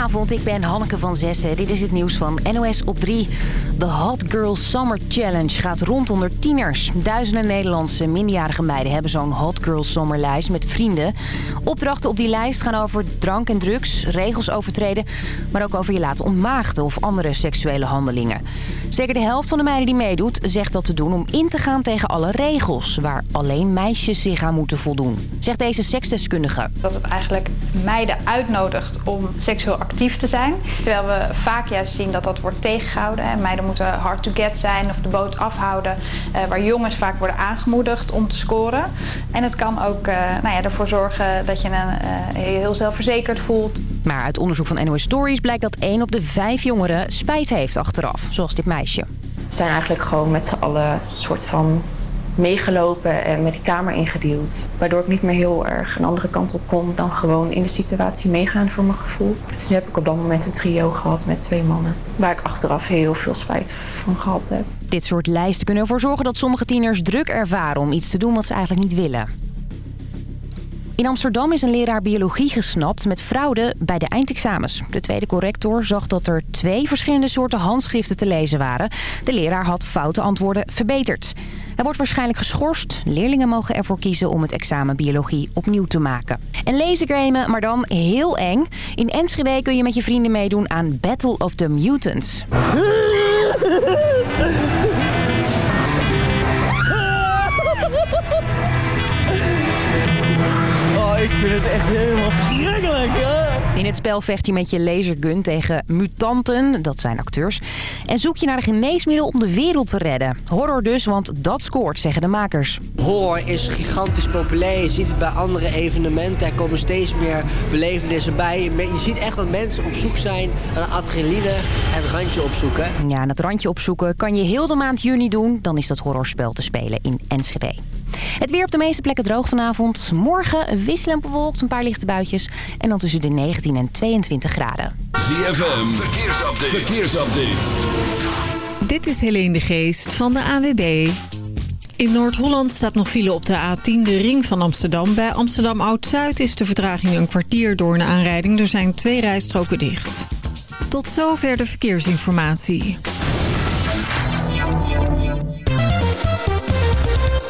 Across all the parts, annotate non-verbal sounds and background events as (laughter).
Goedenavond, ik ben Hanneke van Zessen. Dit is het nieuws van NOS op 3. De Hot Girl Summer Challenge gaat rond onder tieners. Duizenden Nederlandse minderjarige meiden hebben zo'n Hot Girl Summer lijst met vrienden. Opdrachten op die lijst gaan over drank en drugs, regels overtreden... maar ook over je laten ontmaagden of andere seksuele handelingen. Zeker de helft van de meiden die meedoet zegt dat te doen om in te gaan tegen alle regels... waar alleen meisjes zich aan moeten voldoen, zegt deze seksdeskundige. Dat het eigenlijk meiden uitnodigt om seksueel actief te zijn. Terwijl we vaak juist zien dat dat wordt tegengehouden. Meiden moeten hard to get zijn of de boot afhouden. Eh, waar jongens vaak worden aangemoedigd om te scoren. En het kan ook uh, nou ja, ervoor zorgen dat je een, uh, heel zelfverzekerd voelt. Maar uit onderzoek van NOS Stories blijkt dat 1 op de 5 jongeren spijt heeft achteraf. Zoals dit meisje. Ze zijn eigenlijk gewoon met z'n allen soort van meegelopen en met die kamer ingeduwd. Waardoor ik niet meer heel erg een andere kant op kon dan gewoon in de situatie meegaan voor mijn gevoel. Dus nu heb ik op dat moment een trio gehad met twee mannen. Waar ik achteraf heel veel spijt van gehad heb. Dit soort lijsten kunnen ervoor zorgen dat sommige tieners druk ervaren om iets te doen wat ze eigenlijk niet willen. In Amsterdam is een leraar biologie gesnapt met fraude bij de eindexamens. De tweede corrector zag dat er twee verschillende soorten handschriften te lezen waren. De leraar had foute antwoorden verbeterd. Hij wordt waarschijnlijk geschorst. Leerlingen mogen ervoor kiezen om het examen biologie opnieuw te maken. En lasergamen, maar dan heel eng. In Enschede kun je met je vrienden meedoen aan Battle of the Mutants. (laughs) vind het echt helemaal schrikkelijk. In het spel vecht je met je lasergun tegen mutanten, dat zijn acteurs. En zoek je naar een geneesmiddel om de wereld te redden. Horror dus, want dat scoort, zeggen de makers. Horror is gigantisch populair. Je ziet het bij andere evenementen. Er komen steeds meer belevenissen bij. Je ziet echt dat mensen op zoek zijn naar adrenaline en het randje opzoeken. Ja, en het randje opzoeken kan je heel de maand juni doen. Dan is dat horrorspel te spelen in Enschede. Het weer op de meeste plekken droog vanavond. Morgen wisselend bewolkt, een paar lichte buitjes. En dan tussen de 19 en 22 graden. ZFM, verkeersupdate. verkeersupdate. Dit is Helene de Geest van de AWB. In Noord-Holland staat nog file op de A10, de ring van Amsterdam. Bij Amsterdam Oud-Zuid is de vertraging een kwartier door een aanrijding. Er zijn twee rijstroken dicht. Tot zover de verkeersinformatie.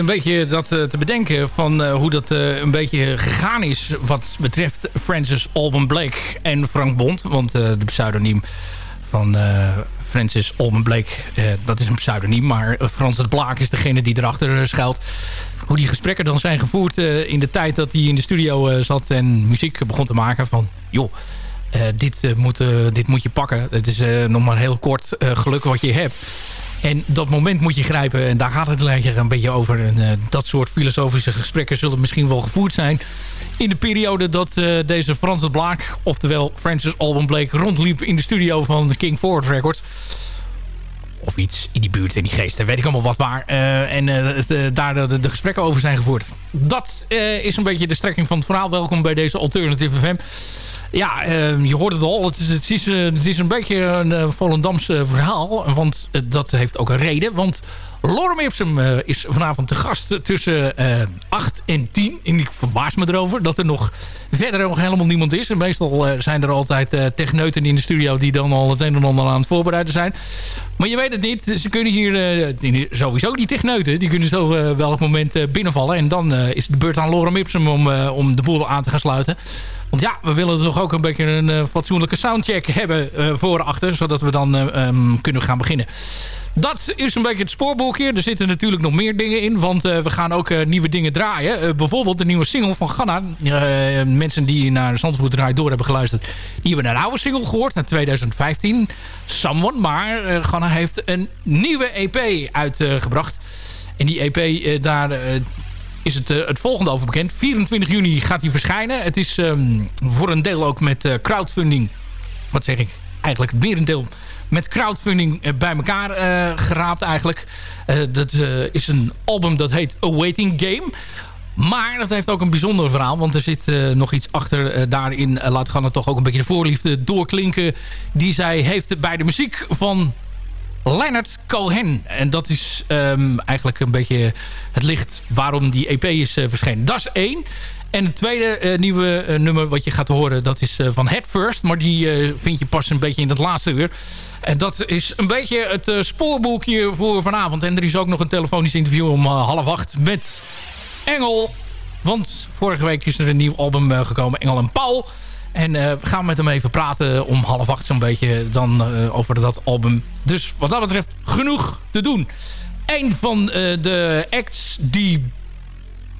Een beetje dat eh, te bedenken van eh, hoe dat eh, een beetje gegaan is... wat betreft Francis Alban Blake en Frank Bond. Want de pseudoniem van Francis Alban Blake, dat is een pseudoniem. Maar Frans het Blaak is degene die erachter schuilt. Hoe die gesprekken dan zijn gevoerd in de tijd dat hij in de studio zat... en muziek begon te maken van... joh, dit, moet, dit moet je pakken. Het is nog maar heel kort geluk wat je hebt. En dat moment moet je grijpen. En daar gaat het lekker een beetje over. En eh, dat soort filosofische gesprekken zullen misschien wel gevoerd zijn. In de periode dat eh, deze de Blaak, oftewel Francis Alban Blake, rondliep in de studio van King Forward Records. Of iets in die buurt en die geesten, weet ik allemaal wat waar. Eh, en eh, daar de, gesprekken over zijn gevoerd. Dat is een beetje de strekking van het verhaal. Welkom bij deze Alternative FM. Ja, eh, je hoort het al. Het is, het is, eh, het is een beetje een uh, Volendamse verhaal. Want eh, dat heeft ook een reden. Want Lorem Ipsum eh, is vanavond te gast tussen eh 8 en 10. En ik verbaas me erover dat er nog verder nog helemaal niemand is. En meestal eh, zijn er altijd eh, techneuten in de studio... die dan al het een en ander aan het voorbereiden zijn. Maar je weet het niet. Ze kunnen hier eh, sowieso die techneuten... die kunnen zo eh, welk moment eh, binnenvallen. En dan eh, is de beurt aan Lorem Ipsum om, eh, om de boel aan te gaan sluiten. Want ja, we willen toch ook een beetje een eh, fatsoenlijke soundcheck hebben uh, voor achter. Zodat we dan eh, ehm, kunnen gaan beginnen. Dat is een beetje het spoorboekje. Er zitten natuurlijk nog meer dingen in. Want we gaan ook nieuwe dingen draaien. Bijvoorbeeld de nieuwe single van Ganna. Mensen die naar Zandvoort Draai Door hebben geluisterd. Die hebben een oude single gehoord. Uit 2015. Someone. Maar Ganna heeft een nieuwe EP uitgebracht. en die EP, daar... is het, eh, het volgende over bekend. 24 juni gaat hij verschijnen. Het is ehm, voor een deel ook met eh, crowdfunding. Wat zeg ik? Eigenlijk het merendeel met crowdfunding eh, bij elkaar geraapt eigenlijk. Dat is een album dat heet A Waiting Game. Maar dat heeft ook een bijzonder verhaal. Want er zit nog iets achter daarin. Laat het toch ook een beetje de voorliefde doorklinken. Die zij heeft bij de muziek van Leonard Cohen. En dat is um, eigenlijk een beetje het licht waarom die EP is uh, verschenen. Dat is één. En het tweede uh, nieuwe uh, nummer wat je gaat horen, dat is van Head First. Maar die vind je pas een beetje in het laatste uur. En dat is een beetje het spoorboekje voor vanavond. En er is ook nog een telefonisch interview om half acht met Engel. Want vorige week is er een nieuw album gekomen, Engel en Paul. En uh, we gaan met hem even praten om half acht zo'n beetje dan uh, over dat album. Dus wat dat betreft genoeg te doen. Een van uh, de acts die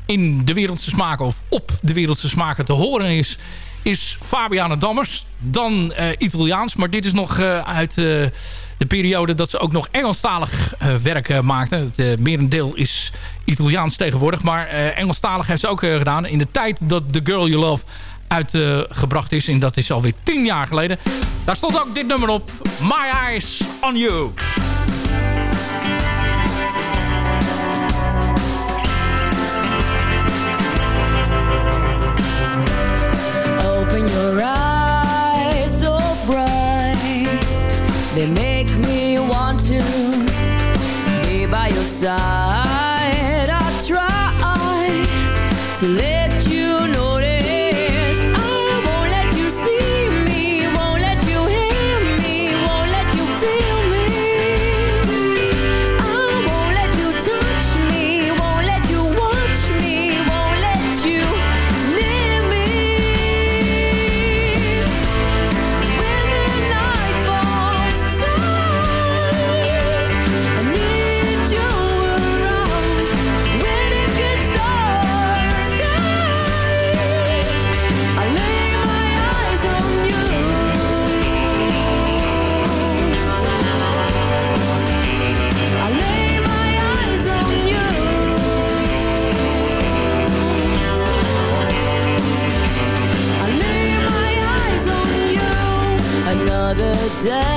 in de wereldse smaken of op de wereldse smaken te horen is... is Fabiana Dammers. Dan Italiaans, maar dit is nog uit de periode dat ze ook nog Engelstalig werk maakten. Het merendeel is Italiaans tegenwoordig, maar Engelstalig heeft ze ook gedaan. In de tijd dat The Girl You Love uitgebracht is. En dat is alweer tien jaar geleden. Daar stond ook dit nummer op. My Eyes on You. Open your eyes so bright. They make me want to be by your side. I try to live day.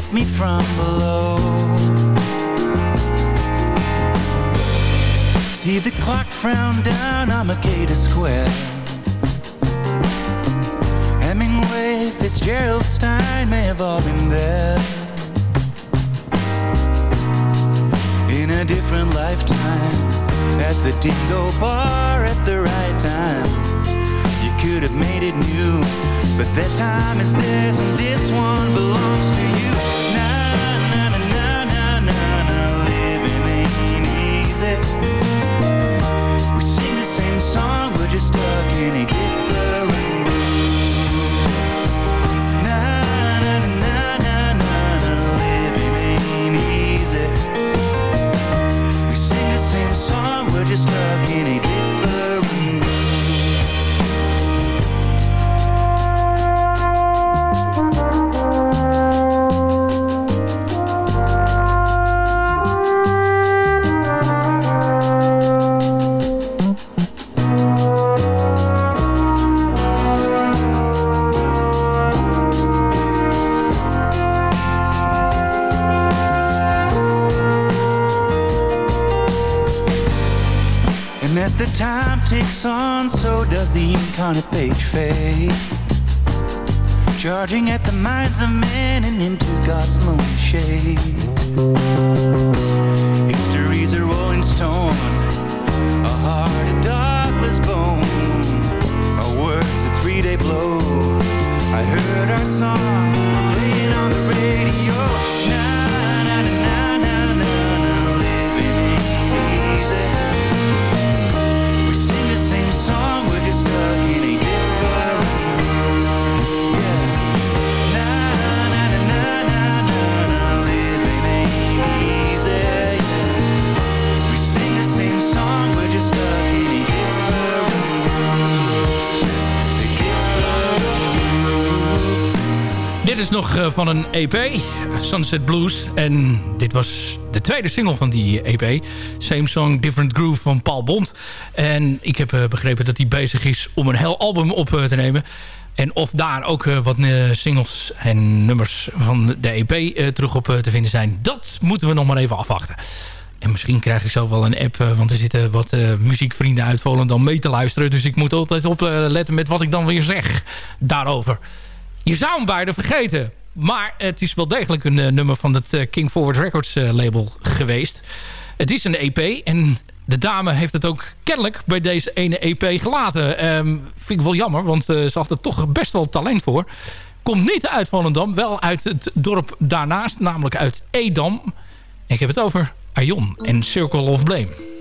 hit me from below. See the clock frown down on Makeda Square. Hemingway, Fitzgerald Stein may have all been there. In a different lifetime At the Dingo Bar at the right time. You could have made it new But that time is theirs and this one belongs to you. any day. Of men and into God's lonely shade. Eh, van een EP, Sunset Blues. En dit was de tweede single van die EP. Same Song, Different Groove van Paul Bond. En ik heb eh, begrepen dat hij bezig is om een heel album op eh, te nemen. En of daar ook wat singles en nummers van de EP terug op te vinden zijn... dat moeten we nog maar even afwachten. En misschien krijg ik zo wel een app, want er zitten wat muziekvrienden uit Volendam mee te luisteren. Dus ik moet altijd opletten met wat ik dan weer zeg daarover. Je zou hem bijna vergeten. Maar het is wel degelijk een eh, nummer van het eh, King Forward Records eh, label geweest. Het is een EP en de dame heeft het ook kennelijk bij deze ene EP gelaten. Ehm, vind ik wel jammer, want ze had er toch best wel talent voor. Komt niet uit Volendam, wel uit het dorp daarnaast, namelijk uit Edam. Ik heb het over Aion en Circle of Blame.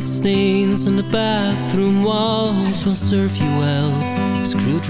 Bloodstains on the bathroom walls will serve you well. As crude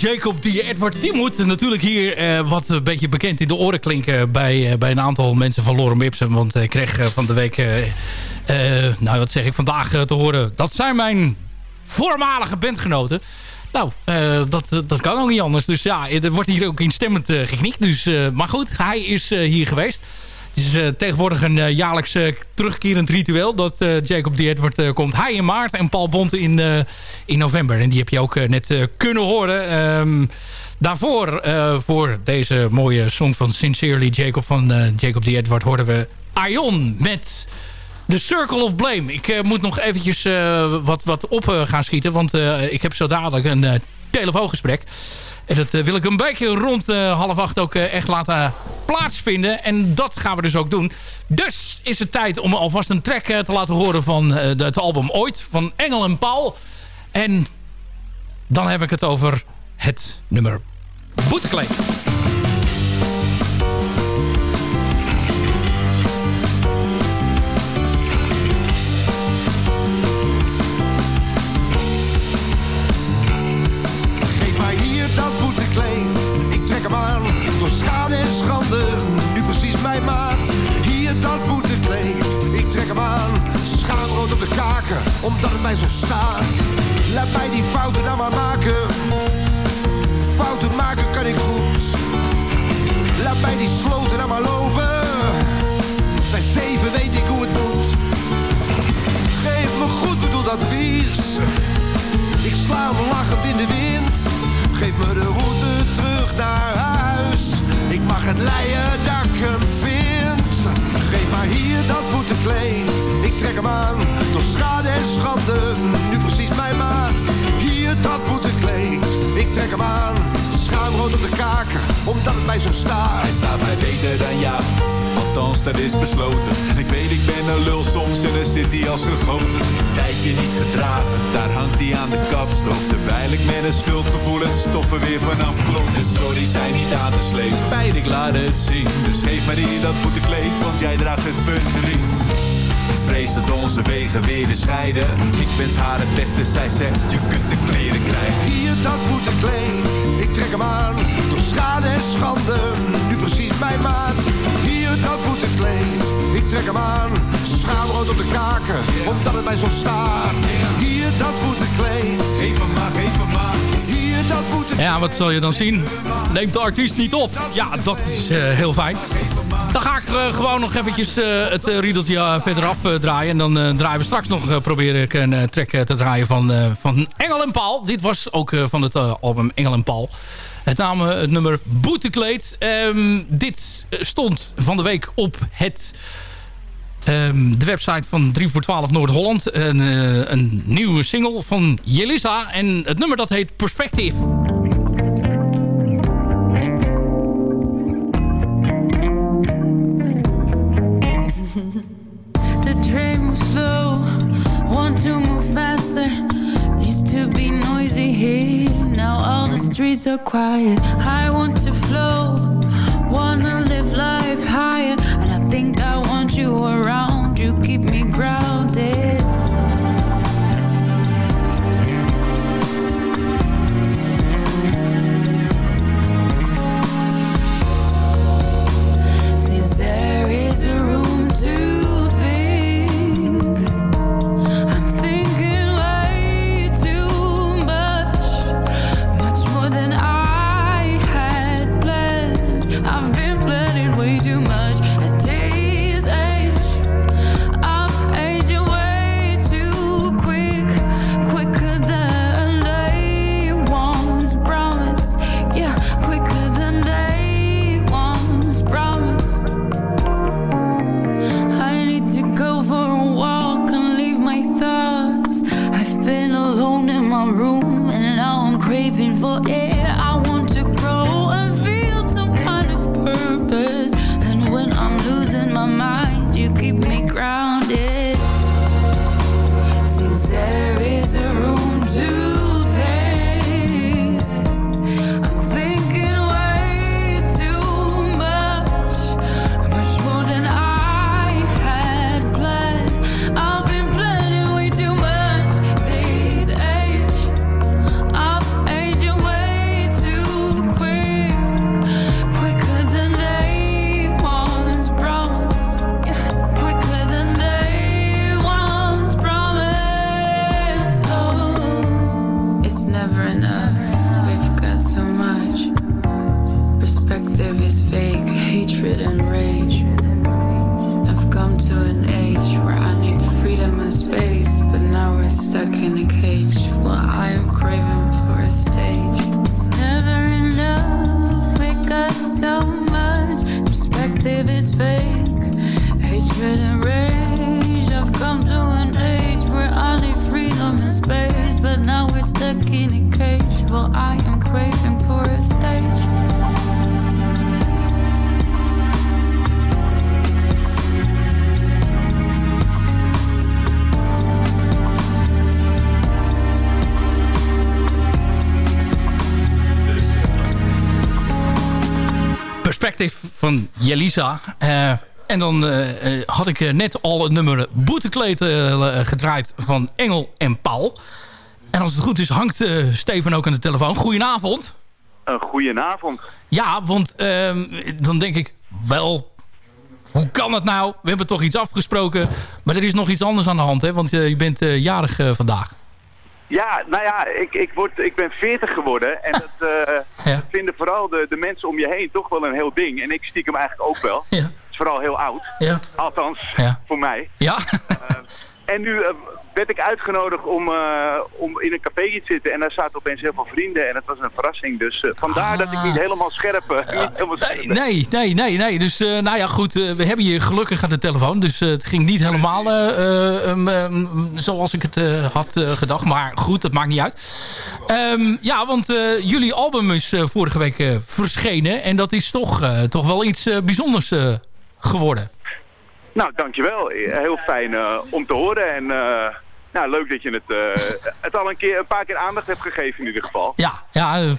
Jacob D. Edward, die moet natuurlijk hier eh, wat een beetje bekend in de oren klinken bij, eh, bij een aantal mensen van Lorem Ipsum. Want ik kreeg eh, van de week, nou wat zeg ik, vandaag te horen. Dat zijn mijn voormalige bandgenoten. Nou, dat, dat kan ook niet anders. Dus ja, er wordt hier ook instemmend eh geknikt. Dus, maar goed, hij is hier geweest. Het is eh, tegenwoordig een eh, jaarlijks eh, terugkerend ritueel... dat Jacob D. Edward komt. Hij in maart en Paul Bonte in, in november. En die heb je ook net kunnen horen. Ehm, daarvoor, voor deze mooie song van Sincerely Jacob van Jacob D. Edward... hoorden we Aion met... The Circle of Blame. Ik moet nog eventjes wat, wat op gaan schieten. Want ik heb zo dadelijk een telefoongesprek. En dat eh, wil ik een beetje rond eh, half acht ook eh, echt laten plaatsvinden. En dat gaan we dus ook doen. Dus is het tijd om alvast een track te laten horen van het album Ooit. Van Engel en Paul. En dan heb ik het over het nummer Boetekleed. Omdat het mij zo staat. Laat mij die fouten dan maar maken. Fouten maken kan ik goed. Laat mij die sloten dan maar lopen. Bij zeven weet ik hoe het moet. Geef me goed bedoeld advies. Ik sla hem lachend in de wind. Geef me de route terug naar huis. Ik mag het leien dat ik hem vind. Maar hier dat boetekleed. Ik trek hem aan, door schade en schande. Nu precies mijn maat. Hier dat boetekleed. Ik trek hem aan, schaamrood op de kaken. Omdat het mij zo staat. Hij staat mij beter dan jou. Althans, dat is besloten. Ik weet, ik ben een lul soms en dan zit hij als gegoten. Tijdje niet gedragen, daar hangt hij aan de kapstok. Terwijl ik met een schuldgevoel het stoffen weer vanaf klop. En sorry, zijn niet aan te slepen. Spijt, ik laat het zien. Dus geef maar hier dat boetekleed, want jij draagt het verdriet. Ik vrees dat onze wegen weer de scheiden. Ik wens haar het beste, zij zegt, je kunt de kleren krijgen. Hier dat boetekleed, ik trek hem aan. Door schade en schande, nu precies mijn maat. Hier dat boetekleed, ik trek hem aan. Schaamrood op de kaken, omdat het mij zo staat. Hier dat boetekleed. Even maar, even maar. Hier dat boetekleed. Ja, wat zal je dan zien? Neemt de artiest niet op. Ja, dat is eh, heel fijn. Dan ga ik eh, gewoon nog eventjes eh, het uh, riedeltje verder afdraaien. En dan draaien we straks nog, proberen ik een track te draaien van, van Engel en Paul. Dit was ook van het album Engel en Paul. Het, naam, het nummer Boetekleed. Um, dit stond van de week op het... Um, de website van 3 voor 12 Noord-Holland. Een, een nieuwe single van Jelisa. En het nummer dat heet Perspective. Streets are quiet. I want to flow, Eh, en dan eh, eh, had ik net al het nummer Boetekleed gedraaid van Engel en Paul. En als het goed is hangt Steven ook aan de telefoon. hoe kan het nou? We hebben toch iets afgesproken. Maar er is nog iets anders aan de hand, hè? Want je bent jarig vandaag. Ja, nou ja, ik, ik, word, ik ben 40 geworden. En dat (laughs) eh, vinden vooral de, de mensen om je heen toch wel een heel ding. En ik stiekem eigenlijk ook wel. Ja. Het is vooral heel oud. Ja. Althans, voor mij. Ja? En nu eh, werd ik uitgenodigd om, eh, om in een café te zitten. En daar zaten opeens heel veel vrienden. En het was een verrassing. Dus eh, vandaar dat ik niet helemaal scherp, eh, niet helemaal scherp ben. Nee, nee, nee, nee. Dus nou ja, goed. we hebben je gelukkig aan de telefoon. Dus het ging niet helemaal um, um, zoals ik het had gedacht. Maar goed, dat maakt niet uit. Ehm, ja, want jullie album is vorige week verschenen. En dat is toch, toch wel iets bijzonders geworden. Nou, dankjewel. Heel fijn eh, om te horen. En eh, nou, leuk dat je het, eh, het al een, keer, een paar keer aandacht hebt gegeven in ieder geval. Ja, ja. En,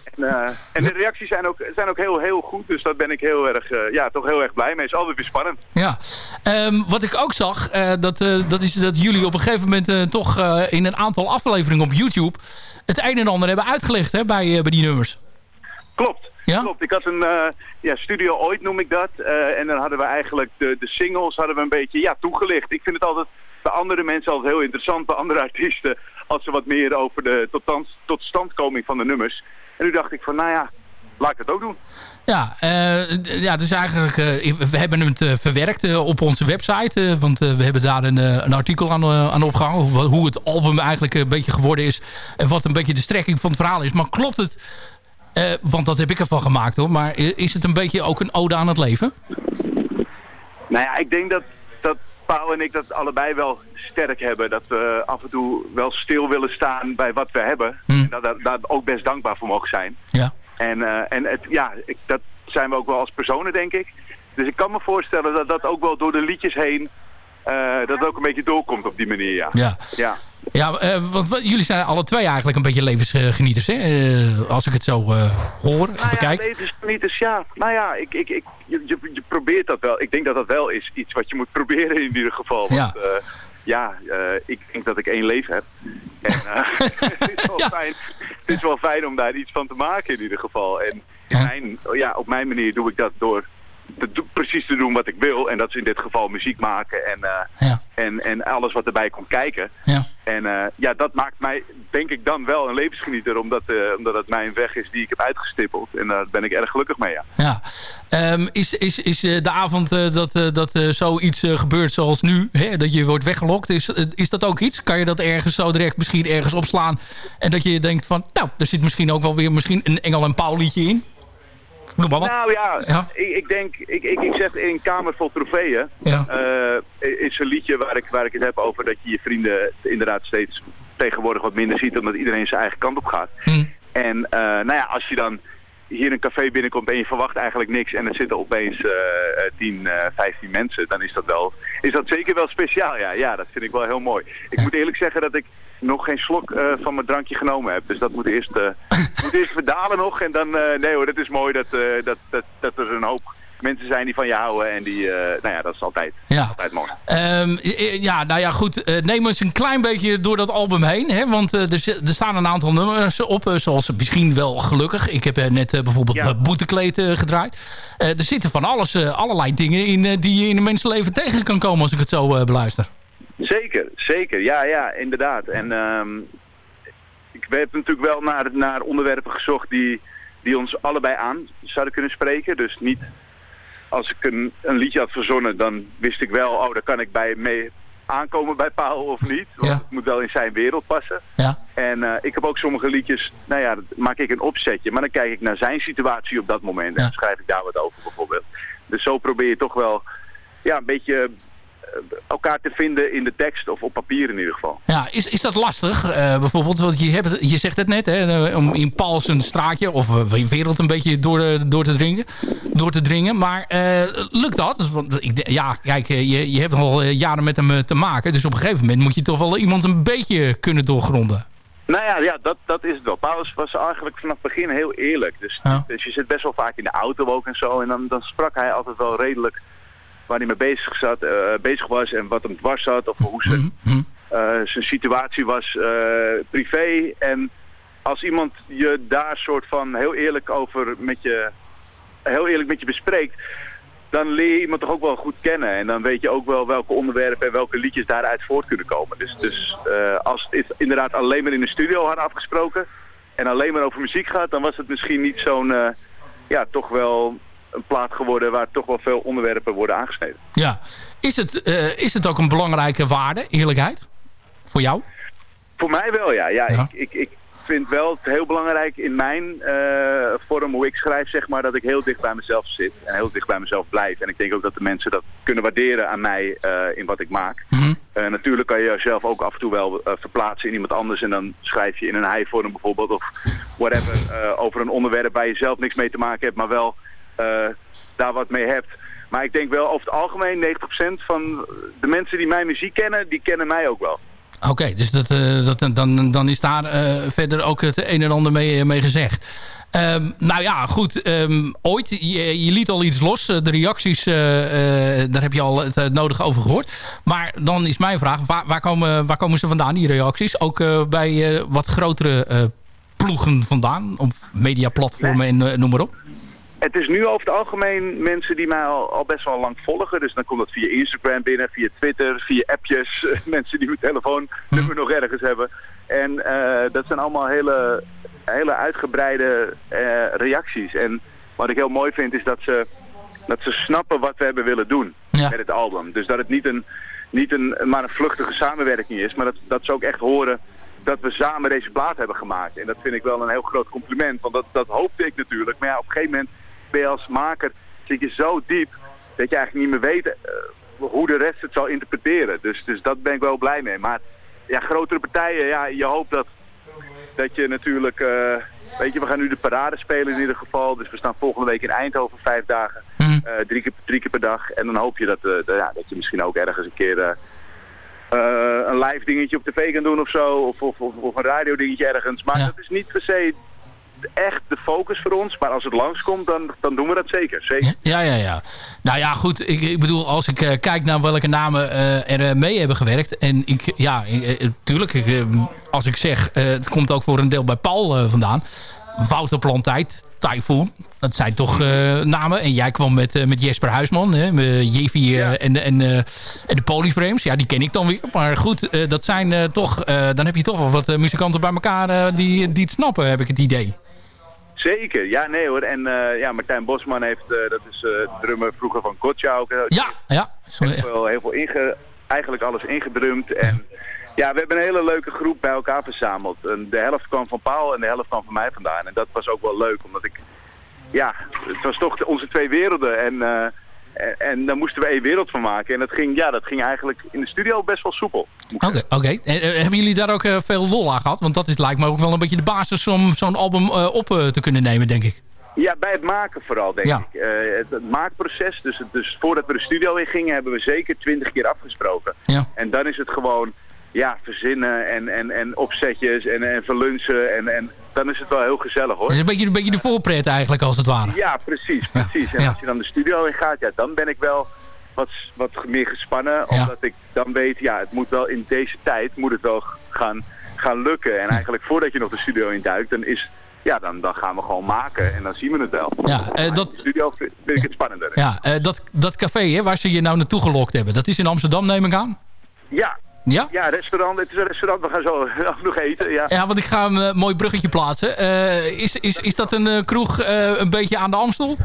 en de reacties zijn ook, zijn ook heel, heel goed. Dus daar ben ik heel erg, ja, toch heel erg blij mee. Het is altijd weer spannend. Ja, Ehm, wat ik ook zag, dat, dat is dat jullie op een gegeven moment toch in een aantal afleveringen op YouTube het een en ander hebben uitgelegd hè, bij, bij die nummers. Klopt. Klopt. Ik had een eh, ja, studio ooit noem ik dat. Eh, en dan hadden we eigenlijk de, de singles hadden we een beetje ja, toegelicht. Ik vind het altijd bij andere mensen altijd heel interessant, bij andere (laughs) artiesten, als ze wat meer over de tot, totstandkoming van de nummers. En nu dacht ik van, nou ja, laat ik het ook doen. Ja, eh, ja dus eigenlijk, we hebben het verwerkt op onze website. want we hebben daar een, een artikel aan, aan opgehangen. Hoe, hoe het album eigenlijk een beetje geworden is. En wat een beetje de strekking van het verhaal is. Maar klopt het, eh, want dat heb ik ervan gemaakt hoor. Maar is het een beetje ook een ode aan het leven? Nou ja, ik denk dat, dat Pauw en ik dat allebei wel sterk hebben. Dat we af en toe wel stil willen staan bij wat we hebben. En dat we daar ook best dankbaar voor mogen zijn. Ja. En, eh, en het, ja, ik, dat zijn we ook wel als personen, denk ik. Dus ik kan me voorstellen dat dat ook wel door de liedjes heen... eh, dat het ook een beetje doorkomt op die manier, ja. Ja. Ja. Ja, eh, want jullie zijn alle twee eigenlijk een beetje levensgenieters, hè? Eh, als ik het zo eh, hoor en Nou ja, bekijk. levensgenieters, ja. Nou ja, ik, ik, ik, je, je, probeert dat wel. Ik denk dat dat wel is iets wat je moet proberen in ieder geval. Want, Ja. ja, ja ik denk dat ik één leven heb. En (laughs) (laughs) het, is wel fijn, het is wel fijn om daar iets van te maken in ieder geval. En in mijn, ja, op mijn manier doe ik dat door te precies te doen wat ik wil. En dat is in dit geval muziek maken en, en, en alles wat erbij komt kijken. Ja. En eh, ja, dat maakt mij, denk ik, dan wel een levensgenieter. Omdat, eh, omdat het mijn weg is die ik heb uitgestippeld. En daar ben ik erg gelukkig mee, ja. Ja. Ehm, is is, is eh, de avond eh, dat, dat zoiets gebeurt zoals nu, hè, dat je wordt weggelokt, is, is dat ook iets? Kan je dat ergens zo direct misschien ergens opslaan en dat je denkt van, nou, er zit misschien ook wel weer misschien een Engel en Paul liedje in? Noem maar wat. Nou ja, Ja. Ik, ik denk, ik, ik, ik zeg in Kamer vol Trofeeën, Ja. eh, is een liedje waar ik, waar ik het heb over dat je je vrienden inderdaad steeds tegenwoordig wat minder ziet, omdat iedereen zijn eigen kant op gaat. En eh, nou ja, als je dan hier een café binnenkomt en je verwacht eigenlijk niks en er zitten opeens eh, 10, eh 15 mensen, dan is dat wel, is dat zeker wel speciaal. Ja, ja dat vind ik wel heel mooi. Ik moet eerlijk zeggen dat ik nog geen slok eh, van mijn drankje genomen heb. Dus dat moet eerst, eh, moet eerst verdalen nog. En dan, eh, nee hoor, dat is mooi dat, dat, dat, dat er een hoop mensen zijn die van je houden. En die, eh, nou ja, dat is altijd, Ja. altijd mooi. Ehm, eh, ja, nou ja, goed. eh, neem eens een klein beetje door dat album heen. Hè? Want eh, er, er staan een aantal nummers op, zoals misschien wel gelukkig. Ik heb net bijvoorbeeld ja. Boetekleed gedraaid. Er zitten van alles, allerlei dingen in die je in een mensenleven tegen kan komen als ik het zo beluister. Zeker, zeker. Ja, ja, inderdaad. En ehm, ik heb natuurlijk wel naar, naar onderwerpen gezocht die, die ons allebei aan zouden kunnen spreken. Dus niet als ik een, een liedje had verzonnen, dan wist ik wel, oh, daar kan ik bij mee aankomen bij Paul of niet. Want het moet wel in zijn wereld passen. Ja. En eh, ik heb ook sommige liedjes, nou ja, dat maak ik een opzetje. Maar dan kijk ik naar zijn situatie op dat moment. En dan schrijf ik daar wat over bijvoorbeeld. Dus zo probeer je toch wel ja, een beetje elkaar te vinden in de tekst of op papier in ieder geval. Ja, is, is dat lastig? eh, bijvoorbeeld, want je, hebt, je zegt het net, hè, eh, om in Paul zijn straatje of eh, je wereld een beetje door, eh, door, te, dringen, door te dringen. Maar eh, lukt dat? Dus, want ik, ja, kijk, eh, je, je hebt al eh, jaren met hem eh, te maken. Dus op een gegeven moment moet je toch wel iemand een beetje kunnen doorgronden. Nou ja, ja dat, dat is het wel. Paulus was eigenlijk vanaf het begin heel eerlijk. Dus, Ja. dus je zit best wel vaak in de auto ook en zo. En dan, dan sprak hij altijd wel redelijk waar hij mee bezig, zat, eh, bezig was en wat hem dwars zat. Of hoe zijn, eh, zijn situatie was eh, privé. En als iemand je daar soort van heel eerlijk over met je, heel eerlijk met je bespreekt, dan leer je iemand toch ook wel goed kennen. En dan weet je ook wel welke onderwerpen en welke liedjes daaruit voort kunnen komen. Dus, dus als het inderdaad alleen maar in de studio hadden afgesproken en alleen maar over muziek gaat, dan was het misschien niet zo'n, ja, toch wel een plaat geworden waar toch wel veel onderwerpen worden aangesneden. Ja. Is het, eh, is het ook een belangrijke waarde, eerlijkheid? Voor jou? Voor mij wel, ja. ja, Ik, ik, ik vind wel het heel belangrijk in mijn eh, vorm hoe ik schrijf, zeg maar, dat ik heel dicht bij mezelf zit en heel dicht bij mezelf blijf. En ik denk ook dat de mensen dat kunnen waarderen aan mij eh, in wat ik maak. Eh, natuurlijk kan je jezelf ook af en toe wel verplaatsen in iemand anders en dan schrijf je in een hij-vorm bijvoorbeeld of whatever eh, over een onderwerp waar je zelf niks mee te maken hebt, maar wel daar wat mee hebt. Maar ik denk wel over het algemeen 90% van de mensen die mijn muziek kennen, die kennen mij ook wel. Oké, dus dat, eh, dat, dan, dan is daar eh, verder ook het een en ander mee, mee gezegd. Ehm, nou ja, goed. ehm, ooit, je, je liet al iets los. Eh, De reacties, eh, eh, daar heb je al het eh, nodige over gehoord. Maar dan is mijn vraag, waar, waar, komen, waar komen ze vandaan, die reacties? Ook eh, bij eh, wat grotere eh, ploegen vandaan? Of mediaplatformen en eh, noem maar op. Het is nu over het algemeen mensen die mij al, al best wel lang volgen. Dus dan komt dat via Instagram binnen, via Twitter, via appjes. (laughs) mensen die mijn telefoonnummer nog ergens hebben. En eh, dat zijn allemaal hele, hele uitgebreide eh, reacties. En wat ik heel mooi vind is dat ze, dat ze snappen wat we hebben willen doen met het album. Dus dat het niet, een, niet een, maar een vluchtige samenwerking is. Maar dat, dat ze ook echt horen dat we samen deze plaat hebben gemaakt. En dat vind ik wel een heel groot compliment. Want dat, dat hoopte ik natuurlijk. Maar ja, op een gegeven moment als maker zit je zo diep dat je eigenlijk niet meer weet eh, hoe de rest het zal interpreteren. Dus, dus dat ben ik wel blij mee. Maar ja, grotere partijen, ja, je hoopt dat, dat je natuurlijk... eh, weet je, we gaan nu de parade spelen in ieder geval. Dus we staan volgende week in Eindhoven vijf dagen. eh, drie, keer, drie keer per dag. En dan hoop je dat, dat, ja, dat je misschien ook ergens een keer... een live dingetje op tv kan doen of zo. Of, of, of, of een radio dingetje ergens. Maar dat is niet per se echt de focus voor ons. Maar als het langskomt, dan, dan doen we dat zeker. zeker. Ja, ja, ja. Nou ja, goed. Ik, ik bedoel, als ik eh, kijk naar welke namen eh, er eh, mee hebben gewerkt. En ik, ja, tuurlijk. ik, eh, als ik zeg, het komt ook voor een deel bij Paul vandaan. Wouter Plantijd, Typhoon. Dat zijn toch namen. En jij kwam met, met Jesper Huisman. Hè, Jevi en, en, en de Polyframes. Ja, die ken ik dan weer. Maar goed, dat zijn toch... dan heb je toch wel wat muzikanten bij elkaar die, die het snappen, heb ik het idee. Zeker, ja nee hoor. En eh, ja, Martijn Bosman heeft, eh, dat is de drummer vroeger van Gotcha ook. Ja, ja. Heeft wel heel veel inge, eigenlijk alles ingedrumd. En ja, we hebben een hele leuke groep bij elkaar verzameld. En de helft kwam van Paul en de helft kwam van mij vandaan. En dat was ook wel leuk, omdat ik, ja, het was toch onze twee werelden. En, en, en daar moesten we één wereld van maken. En dat ging, ja, dat ging eigenlijk in de studio best wel soepel. Oké, oké. Eh, hebben jullie daar ook eh, veel lol aan gehad? Want dat is lijkt me ook wel een beetje de basis om zo'n album eh, op te kunnen nemen, denk ik. Ja, bij het maken vooral, denk Ja. ik. Eh, het, het maakproces, dus, het- dus voordat we de studio in gingen, hebben we zeker twintig keer afgesproken. Ja. En dan is het gewoon, ja, verzinnen en, en, en opzetjes en, en verlunchen. En, en dan is het wel heel gezellig, hoor. Het is een beetje, een beetje de voorpret eigenlijk, als het ware. Ja, precies, precies. En als je dan de studio in gaat, ja, dan ben ik wel wat, wat meer gespannen. Omdat ik dan weet, ja, het moet wel in deze tijd, moet het wel gaan, gaan lukken. En eigenlijk voordat je nog de studio in duikt, dan is... Ja, dan, dan gaan we gewoon maken en dan zien we het wel. Ja, eh, dat- in de studio vind, vind ik het spannender. Ja, eh, dat, dat café hè, waar ze je nou naartoe gelokt hebben, dat is in Amsterdam, neem ik aan? Ja. Ja? Ja, restaurant. Het is een restaurant. We gaan zo (laughs) nog eten. Ja. Ja, want ik ga een eh, mooi bruggetje plaatsen. Eh, is, is, is dat een eh, kroeg een beetje aan de Amstel?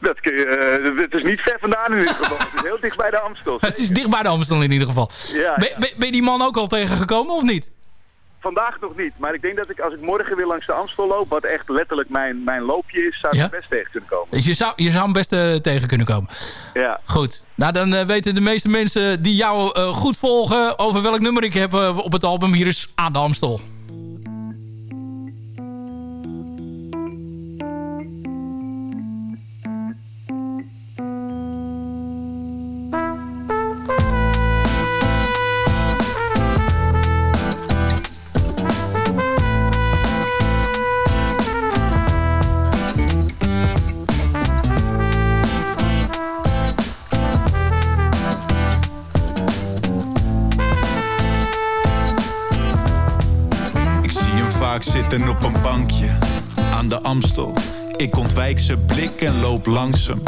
Dat kun je, het is niet ver vandaan in ieder geval. Het is heel dicht bij de Amstel. (laughs) Het is dicht bij de Amstel in ieder geval. Ja, Ben, ben, ben je die man ook al tegengekomen of niet? Vandaag nog niet. Maar ik denk dat ik als ik morgen weer langs de Amstel loop, wat echt letterlijk mijn, mijn loopje is, zou ik Ja? best tegen kunnen komen. Dus je zou, je zou hem best eh, tegen kunnen komen. Ja. Goed. Nou, dan eh, weten de meeste mensen die jou eh, goed volgen... over welk nummer ik heb op het album. Hier is Aan de Amstel. Ik ontwijk zijn blik en loop langs hem.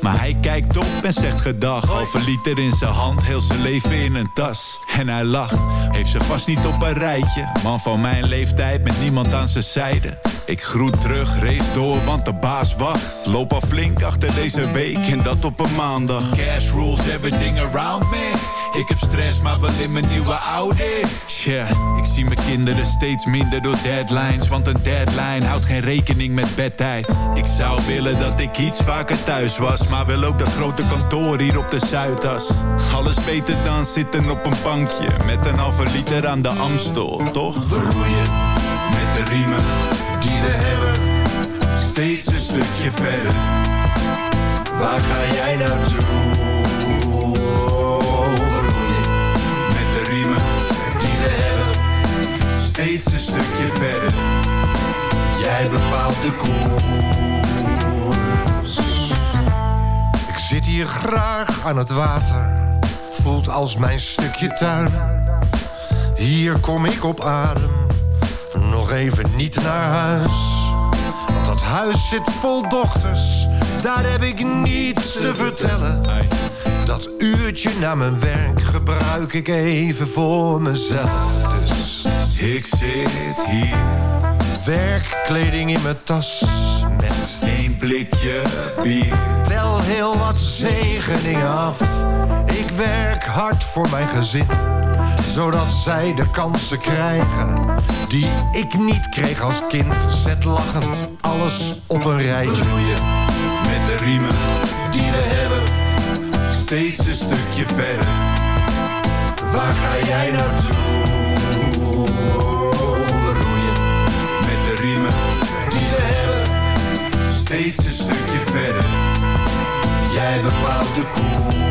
Maar hij kijkt op en zegt gedag. Halve liter in zijn hand, heel zijn leven in een tas. En hij lacht, heeft ze vast niet op een rijtje. Man van mijn leeftijd met niemand aan zijn zijde. Ik groet terug, race door, want de baas wacht. Loop al flink achter deze week en dat op een maandag. Cash rules everything around me. Ik heb stress, maar wel in mijn nieuwe Audi. Yeah, ik zie mijn kinderen steeds minder door deadlines. Want een deadline houdt geen rekening met bedtijd. Ik zou willen dat ik iets vaker thuis was. Maar wil ook dat grote kantoor hier op de Zuidas. Alles beter dan zitten op een bankje. Met een halve liter aan de Amstel, toch? We met de riemen die we hebben. Steeds een stukje verder. Waar ga jij naartoe? Steeds een stukje verder. Jij bepaalt de koers. Ik zit hier graag aan het water. Voelt als mijn stukje tuin. Hier kom ik op adem. Nog even niet naar huis. Want dat huis zit vol dochters. Daar heb ik niets te vertellen. Dat uurtje na mijn werk gebruik ik even voor mezelf. Ik zit hier. Werkkleding in mijn tas. Met één blikje bier. Tel heel wat zegeningen af. Ik werk hard voor mijn gezin. Zodat zij de kansen krijgen die ik niet kreeg als kind. Zet lachend alles op een rijtje. Roeien met de riemen die we hebben. Steeds een stukje verder. Waar ga jij naartoe? Steeds een stukje verder. Jij bepaalt de koers.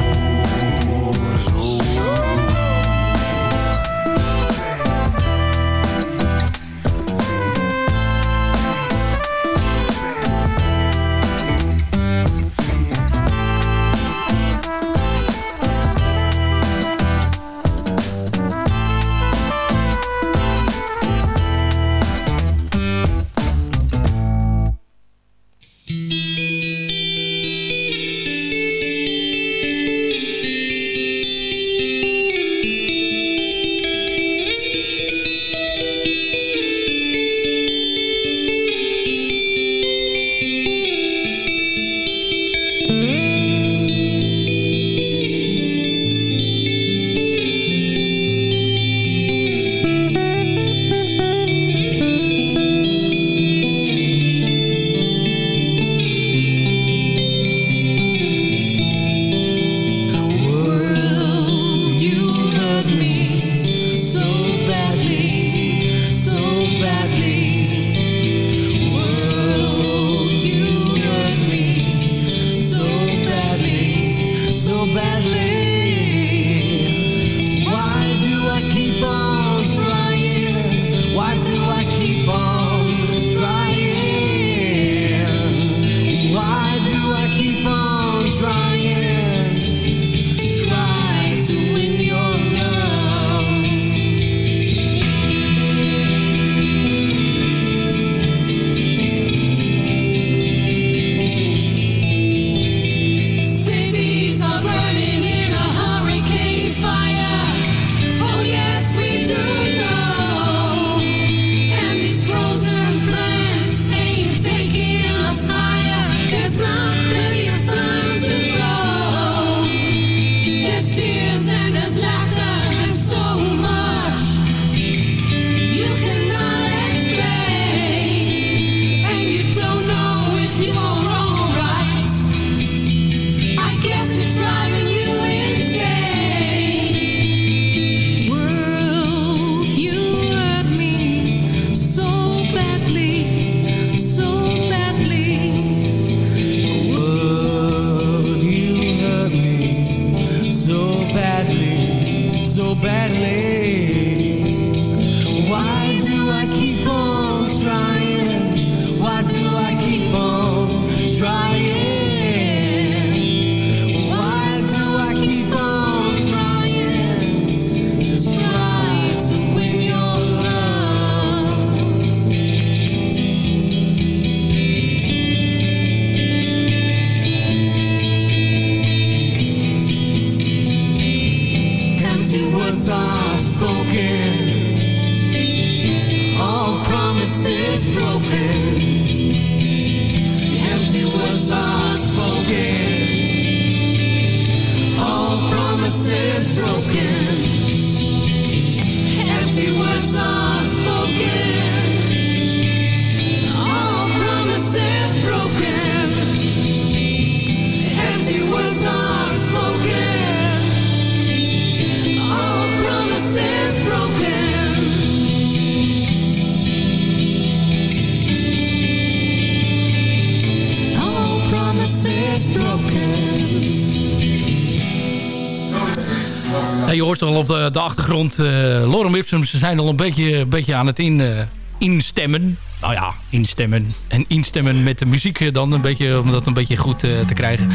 Hoort al op de, achtergrond eh Lorem Ipsum. Ze zijn al een beetje, een beetje aan het eh, instemmen. Nou ja, instemmen. En instemmen met de muziek eh, dan. Een beetje, om dat een beetje goed te krijgen.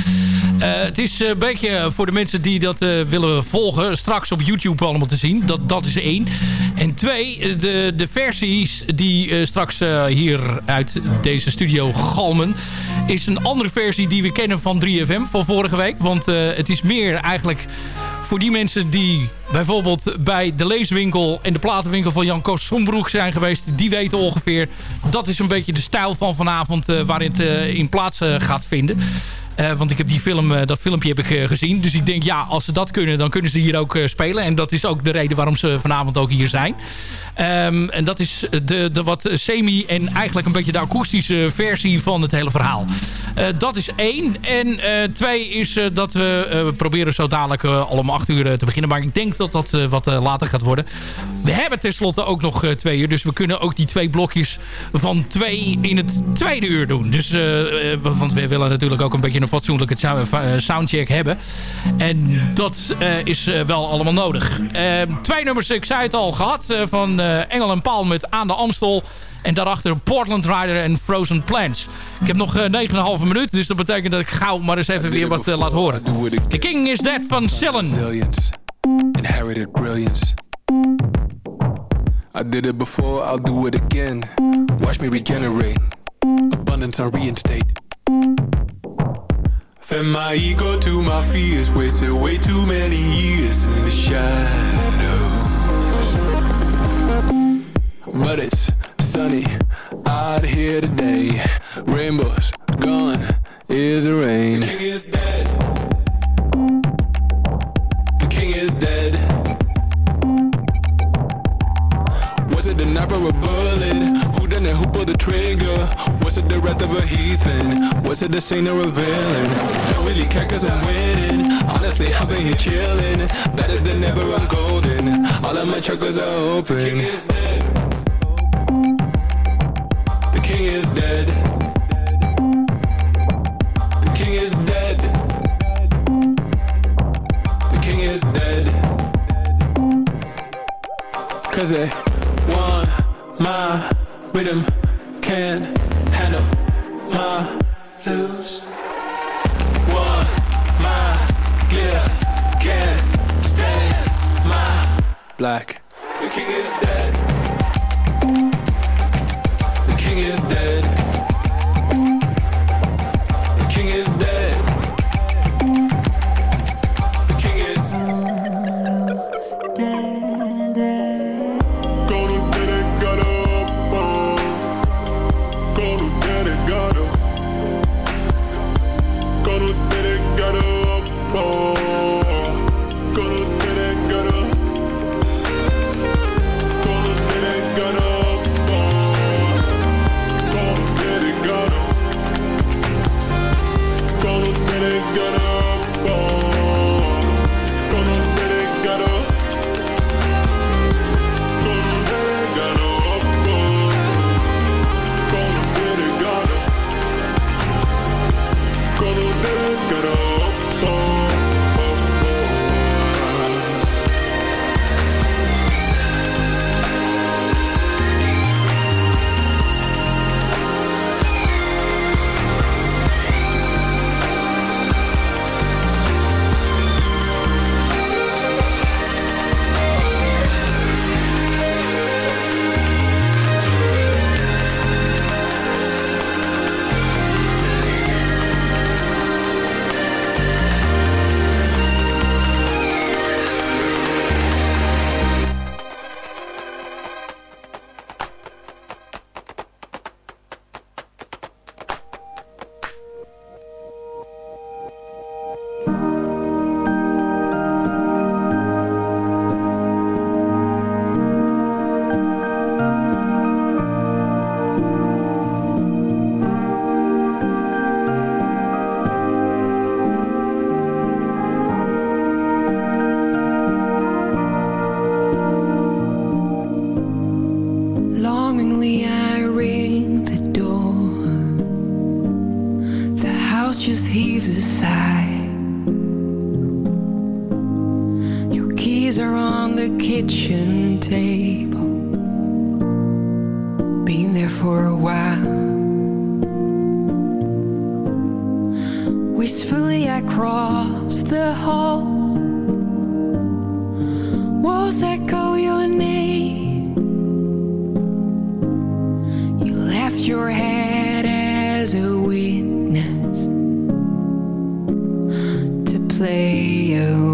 Het is een beetje voor de mensen die dat willen volgen. Straks op YouTube allemaal te zien. Dat, dat is één. En twee, de, de versies die straks hier uit deze studio galmen... is een andere versie die we kennen van 3FM van vorige week. Want het is meer eigenlijk voor die mensen die bijvoorbeeld bij de leeswinkel en de platenwinkel van Jan Koos Sombroek zijn geweest, die weten ongeveer, dat is een beetje de stijl van vanavond uh, waarin het uh, in plaats uh, gaat vinden. Uh, want ik heb die film, uh, dat filmpje heb ik uh, gezien. Dus ik denk, ja, als ze dat kunnen, dan kunnen ze hier ook spelen. En dat is ook de reden waarom ze vanavond ook hier zijn. Um, en dat is de, de wat semi en eigenlijk een beetje de akoestische versie van het hele verhaal. dat is één. En twee is dat we proberen zo dadelijk al om acht uur te beginnen. Maar ik denk dat dat wat later gaat worden. We hebben tenslotte ook nog twee uur. Dus we kunnen ook die twee blokjes van twee in het tweede uur doen. Dus, want we willen natuurlijk ook een beetje een fatsoenlijke soundcheck hebben. En dat uh, is uh, wel allemaal nodig. Uh, twee nummers, ik zei het al, gehad. van Engel en Paul met Aan de Amstel. En daarachter Portland Rider en Frozen Plants. Ik heb nog 9,5 minuten, dus dat betekent dat ik gauw maar eens even weer wat laat horen. The King is Dead van Sellen. Inherited brilliance. I did it before, I'll do it again. Watch me regenerate. Abundance, I reinstate. Fed my ego to my fears, wasted way too many years in the shadows. But it's sunny out here today. Rainbows gone is the rain. The king is dead. The king is dead. Was it the knife or a bullet? Who done it? Who pulled the trigger? Was it the wrath of a heathen? Was it the saint or a villain? All of my chakras are open play you.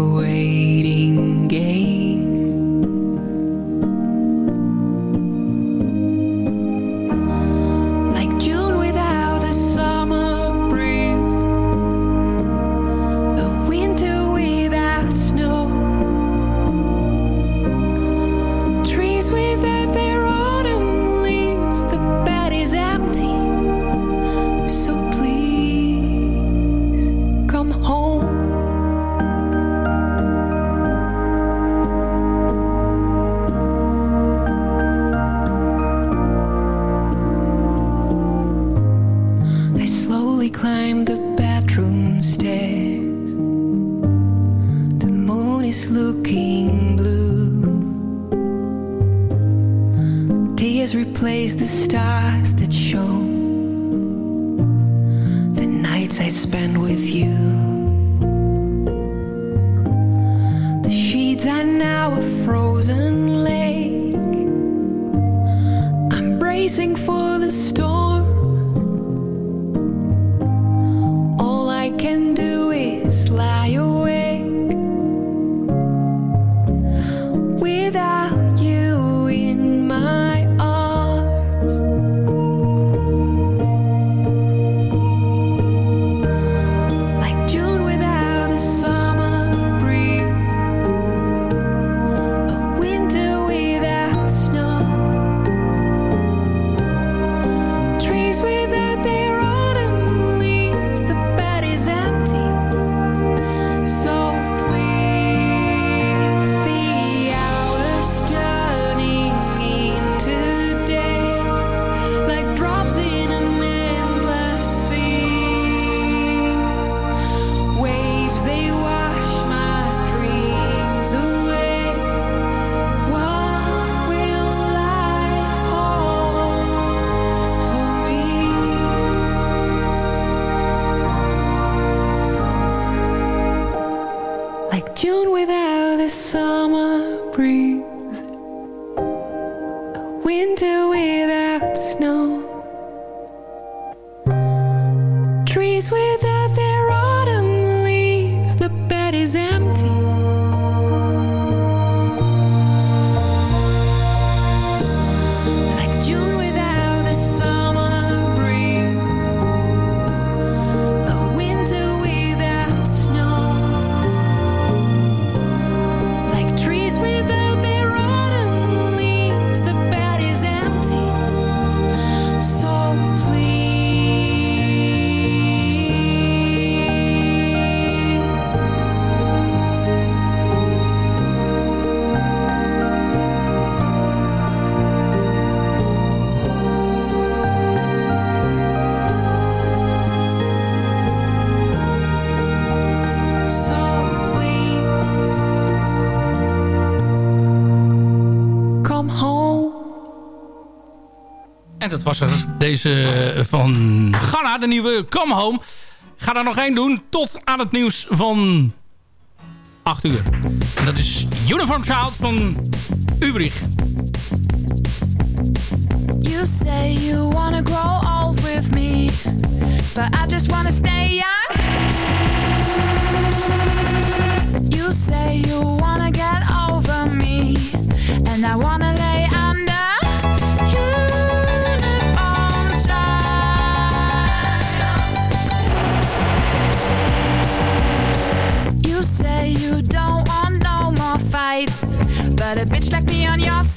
Dat was er deze eh, van Ghana, de nieuwe Come Home. Ga daar nog één doen tot aan het nieuws van 8 uur. En dat is Uniform Child van Ubrich. You say you wanna grow old with me But I just wanna stay young You say you wanna get over me And I wanna But a bitch like me on your side